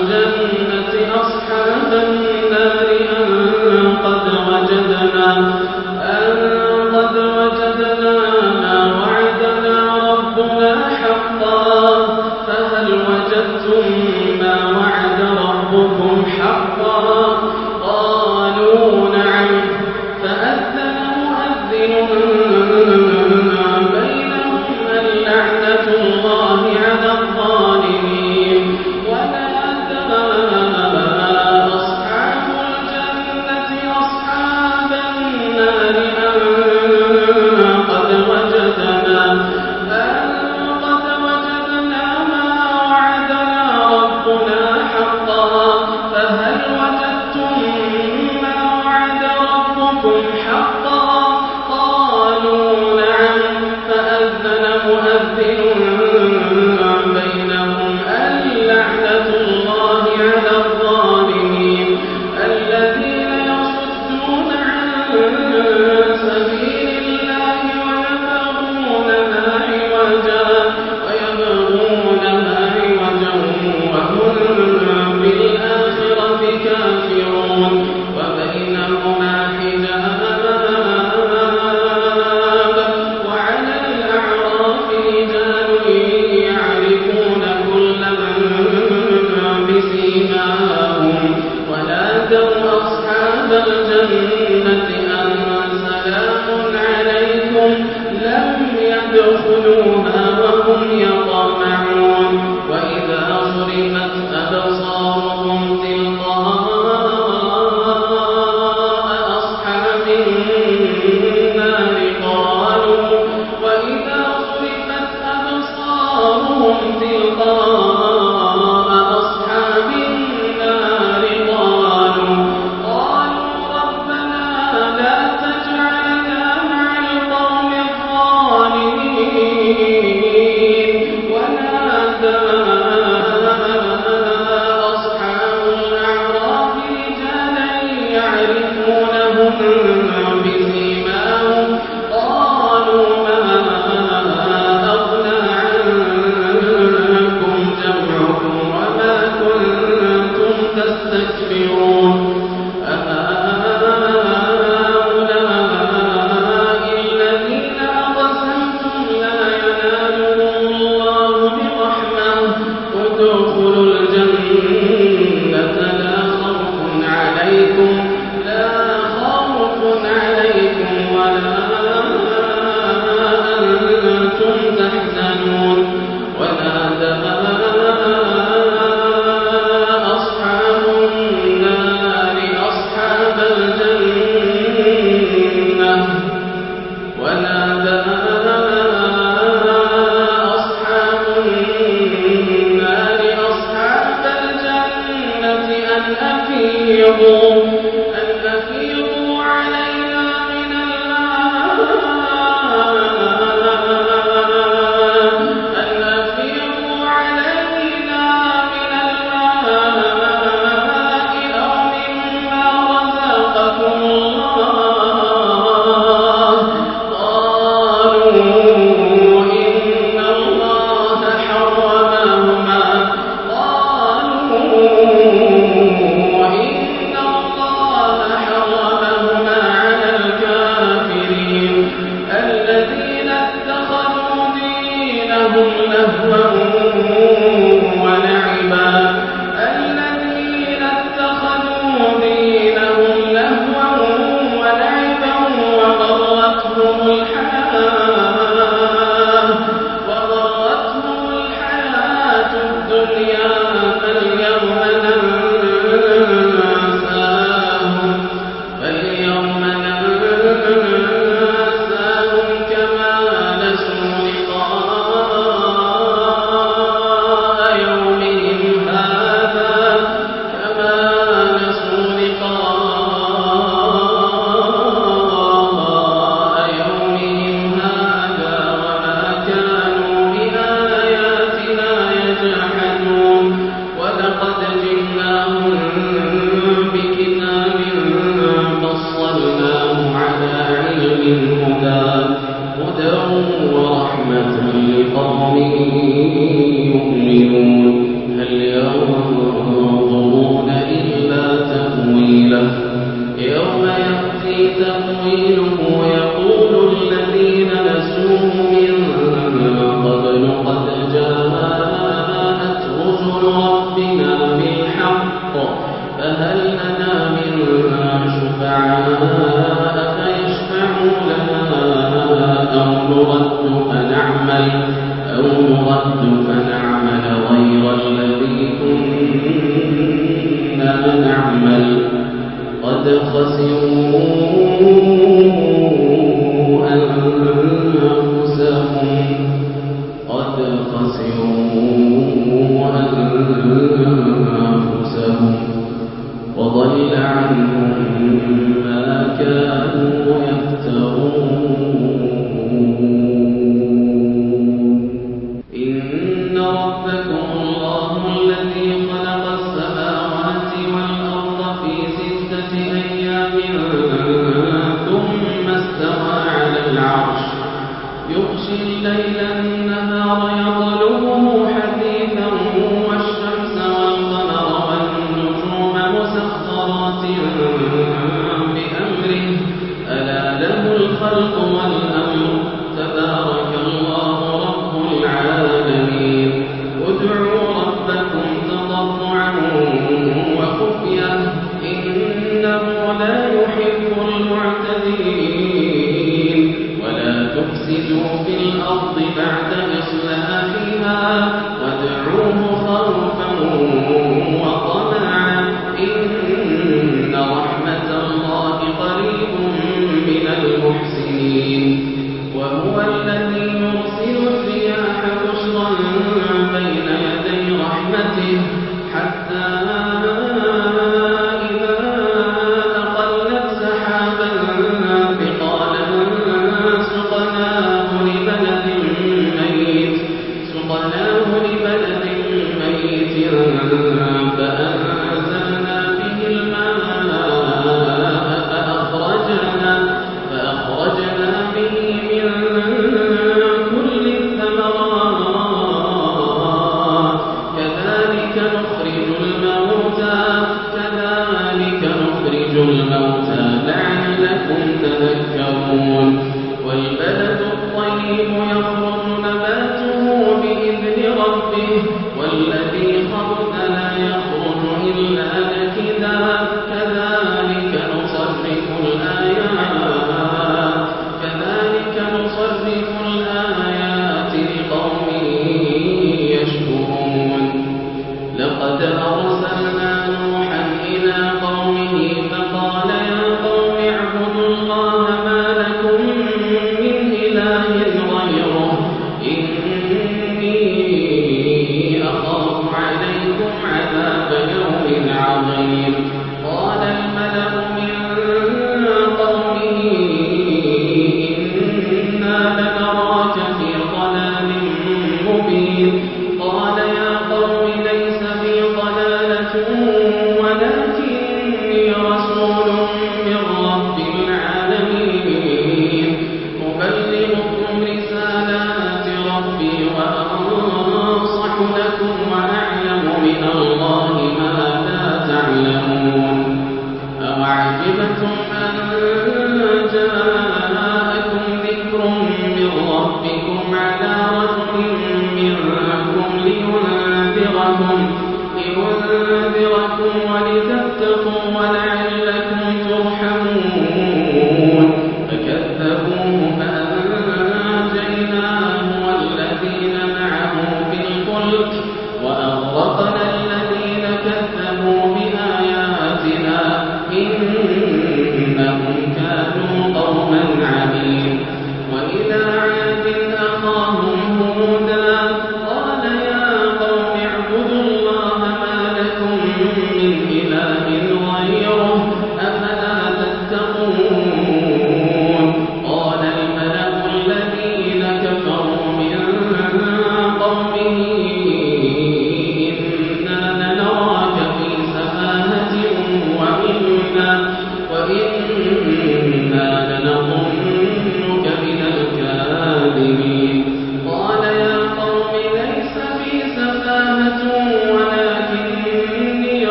الجنة أصحاب النار أن قد وجدنا سے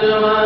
كان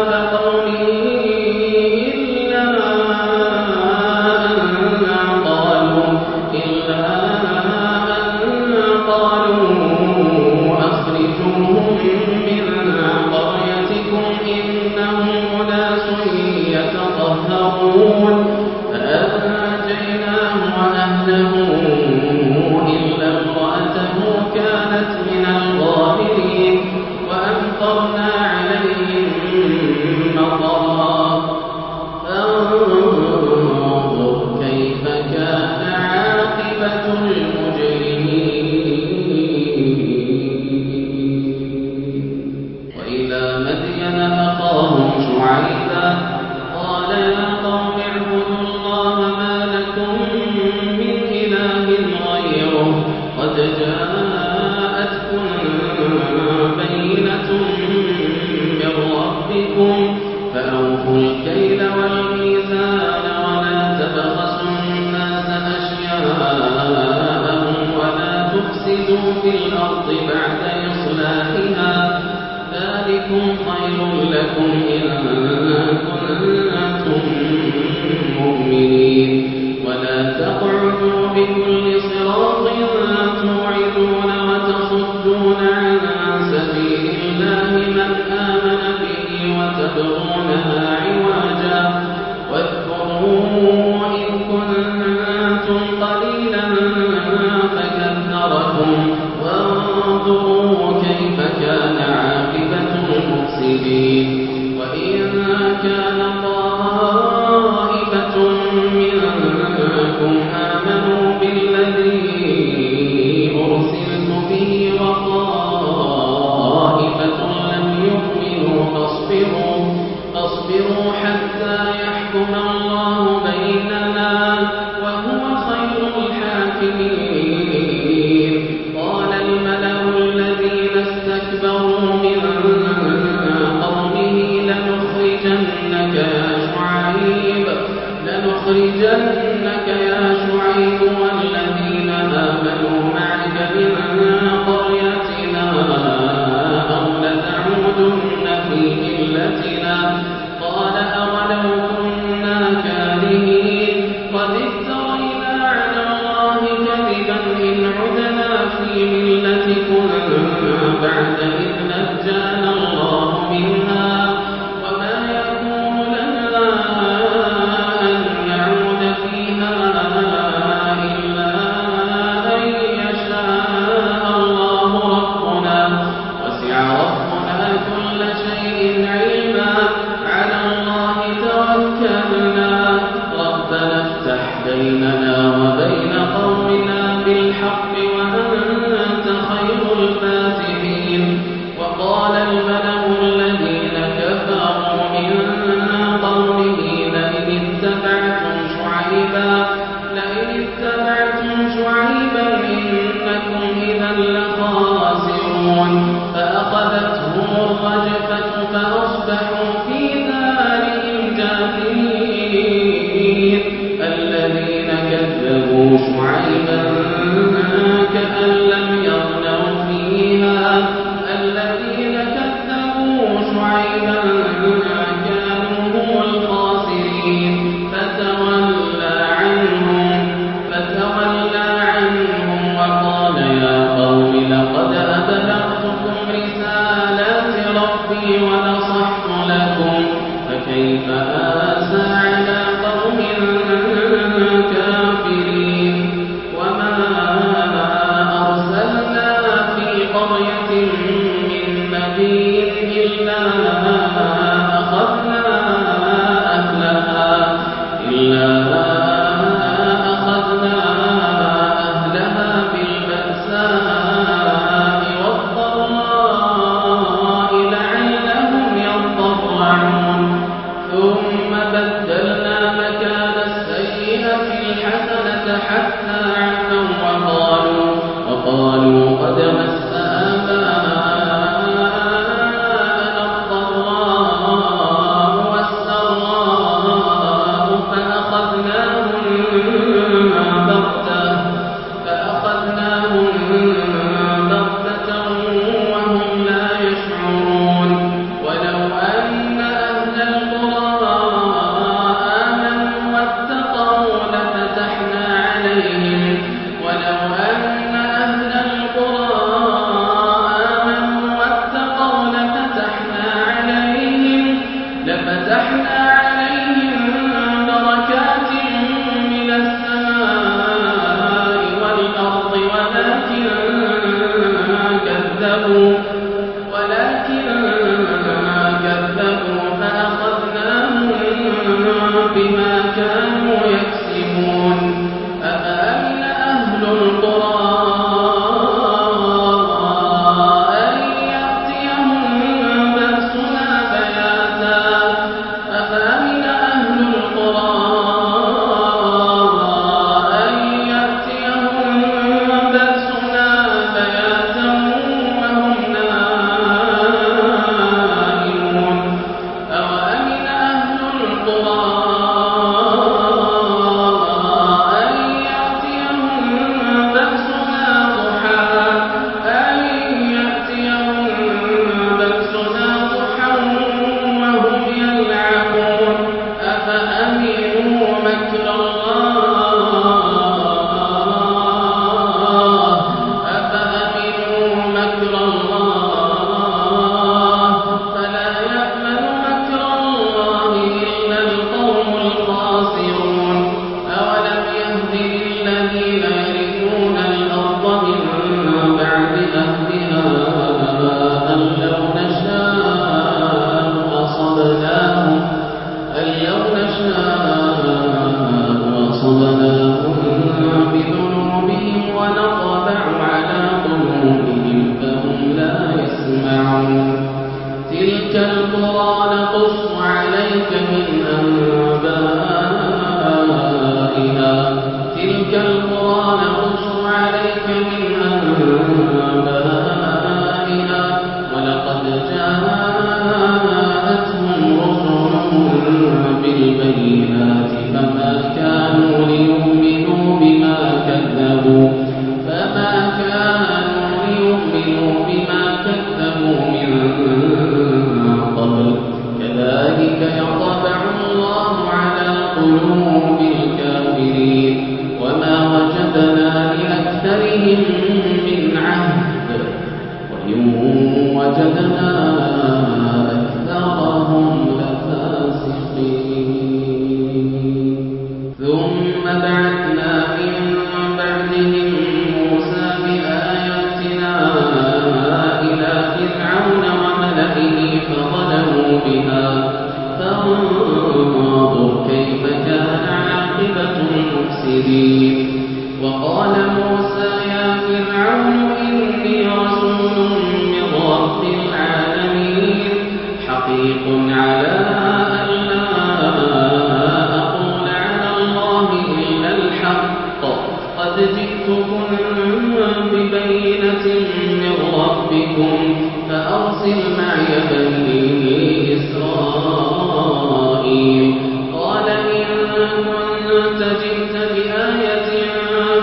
أنت جئت بآية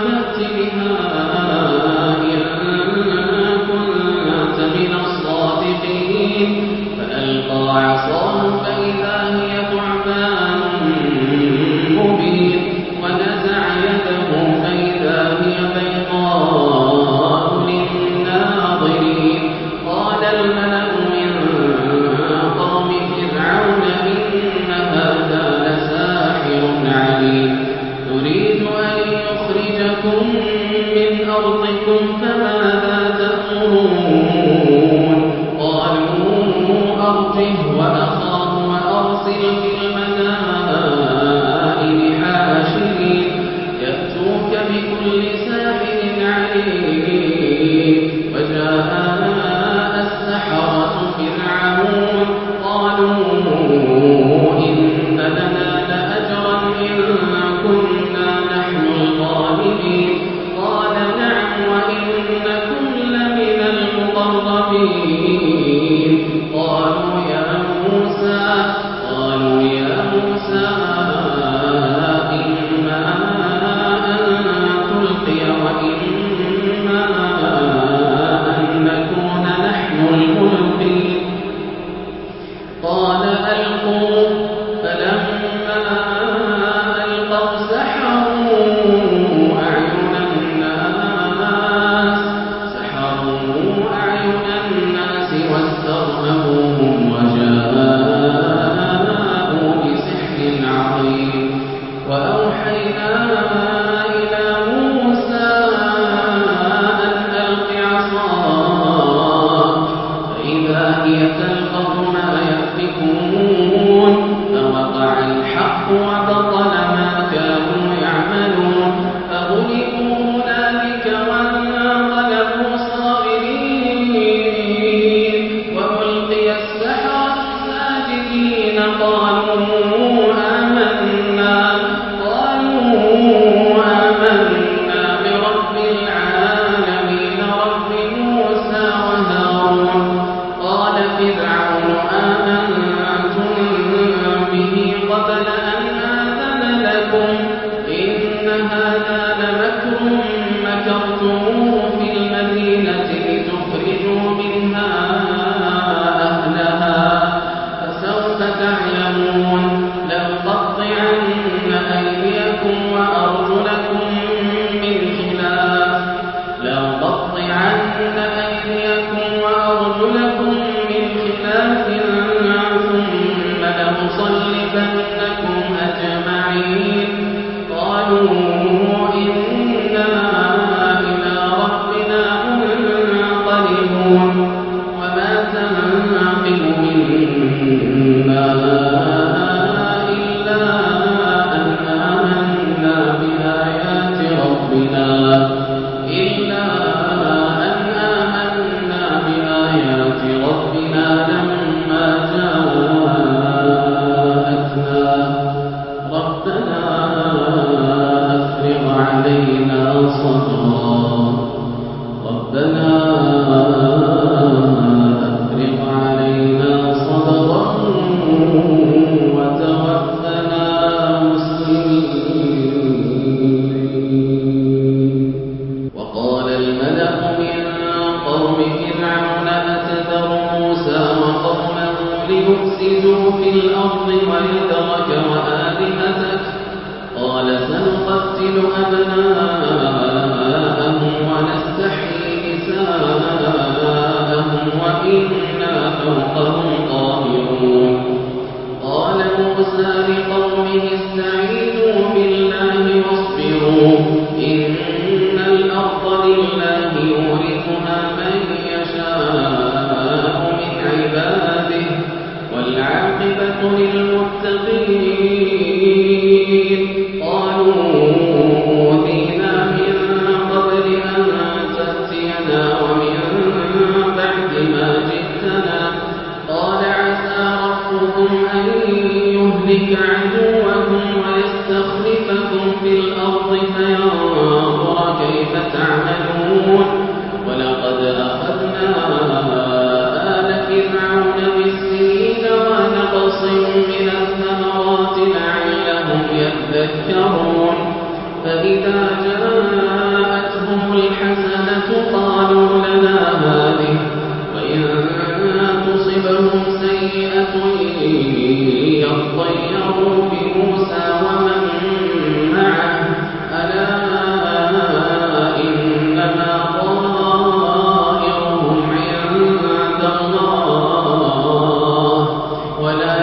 فأت بها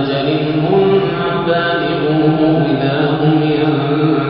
أجل هم بالغوه إذا هم ينكثون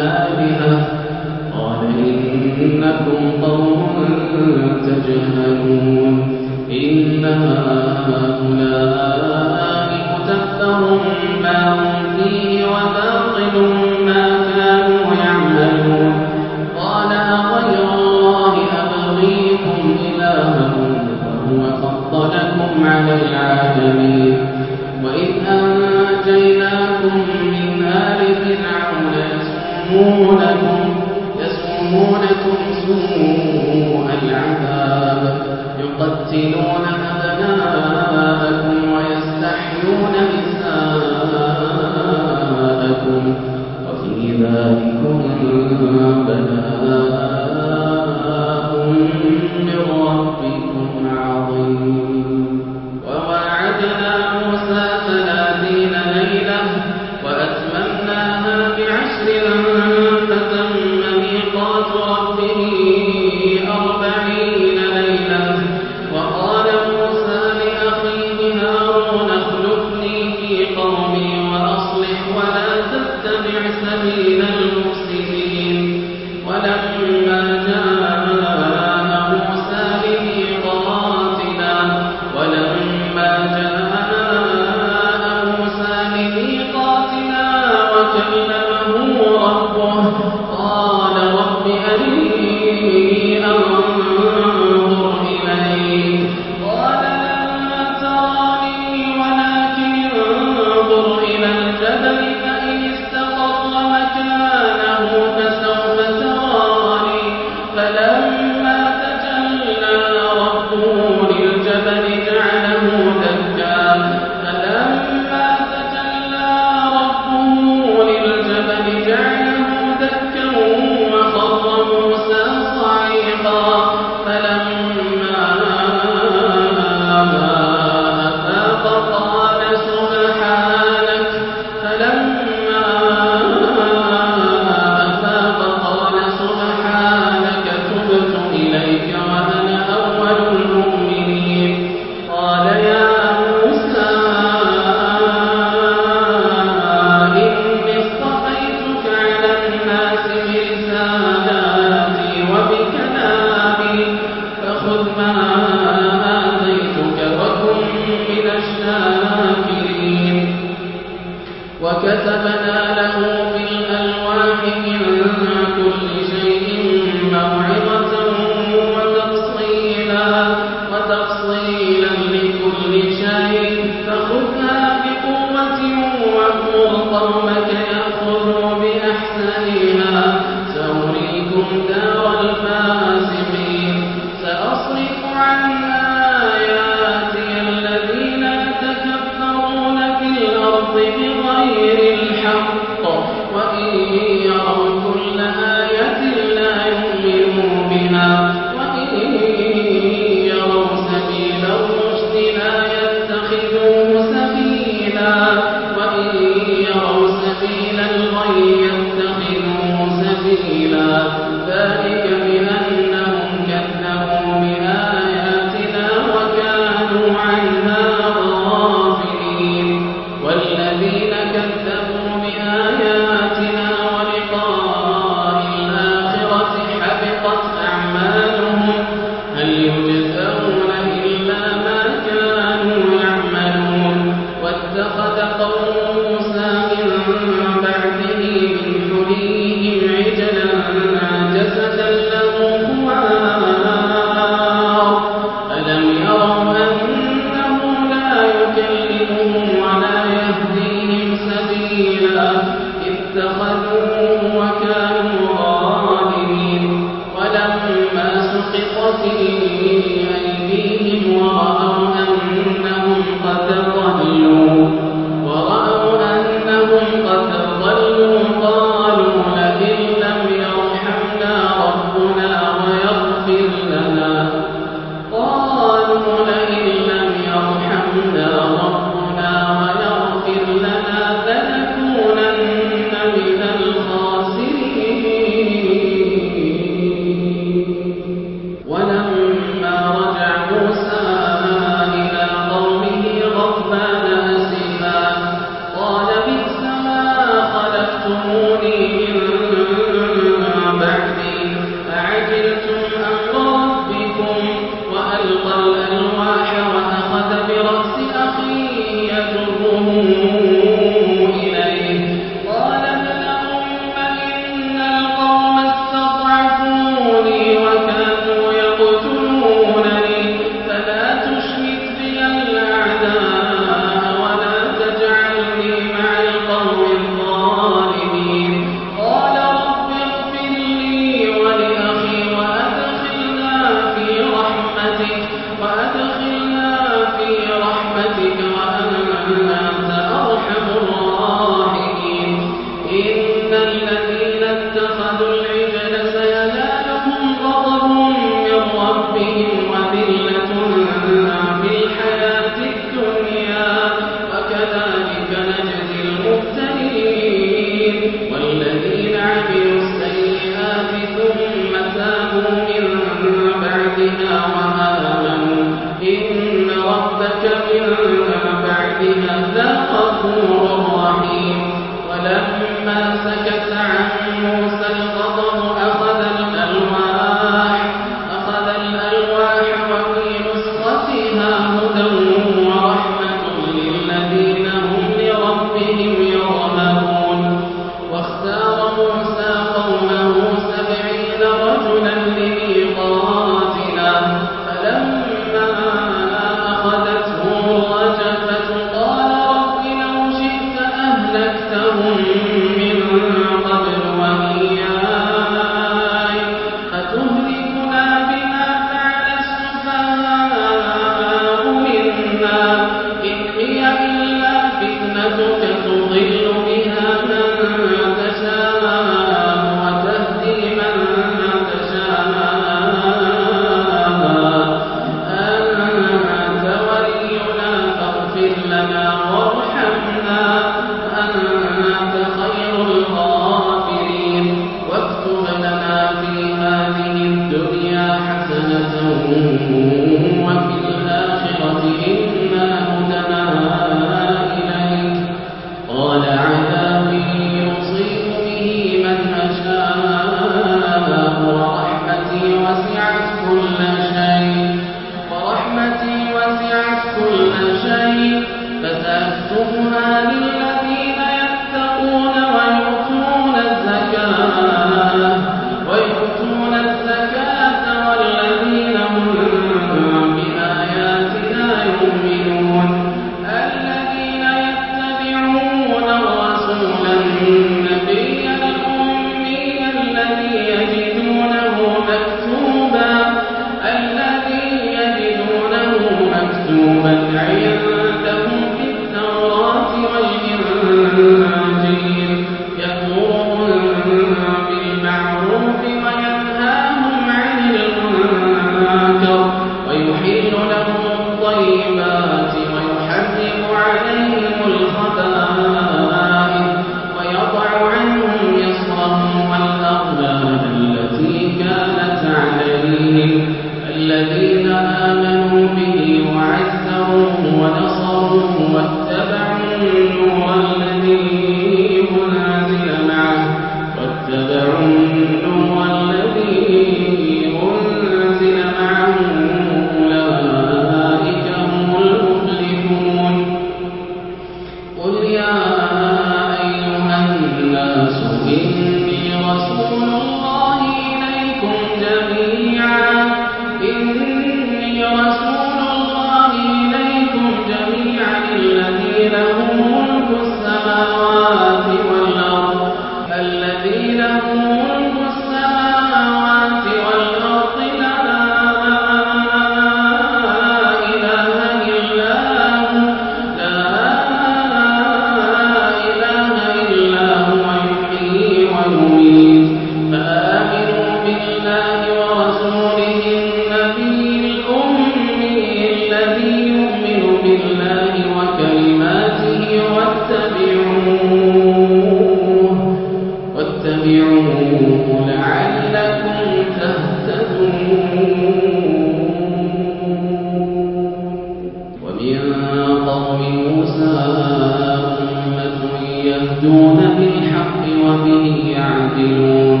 يهدون بالحق وبه يعدلون.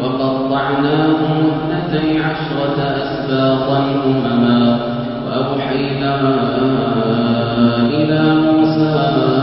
وقطعناهم اثنتي عشرة أسباطا أمما. وأوحينا إلى موسى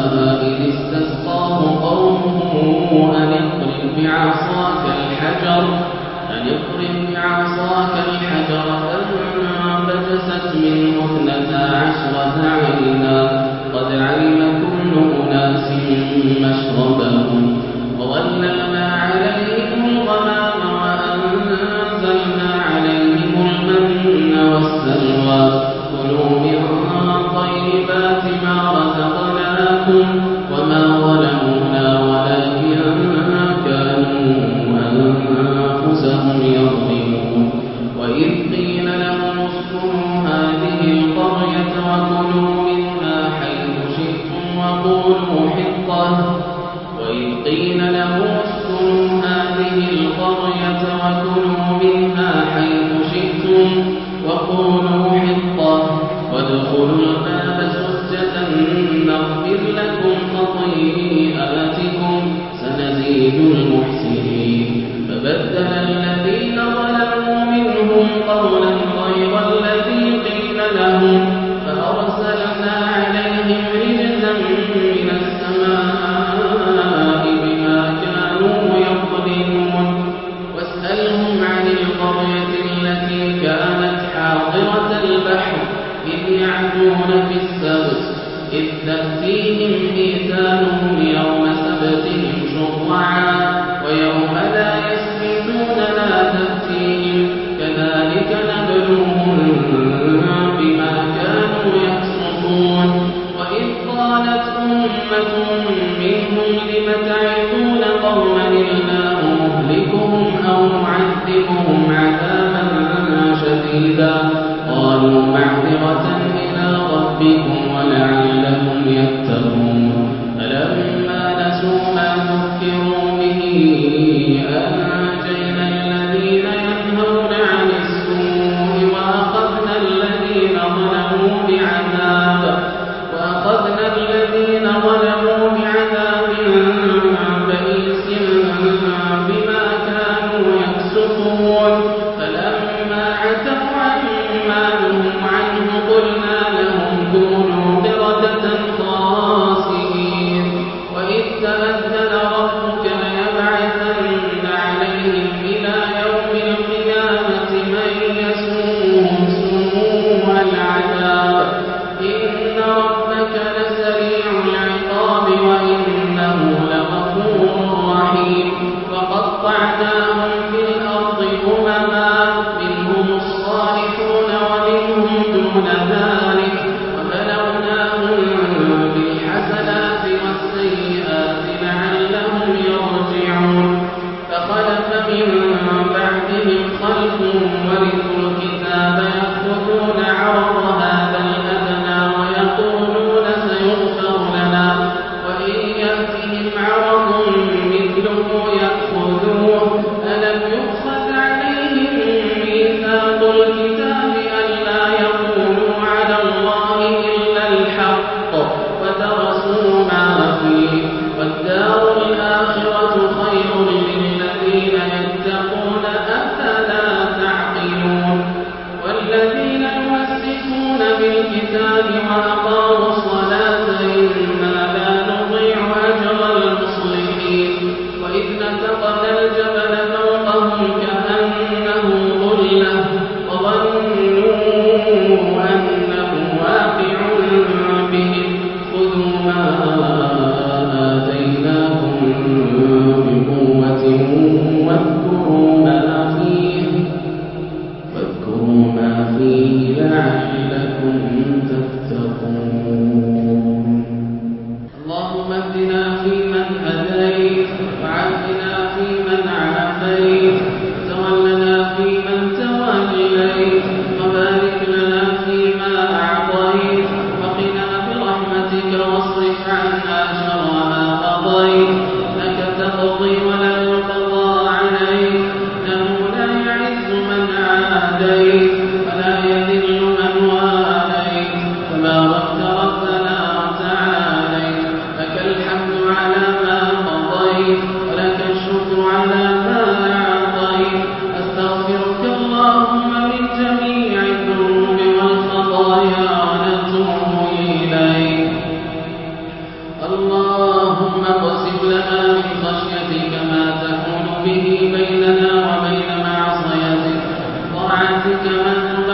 بك من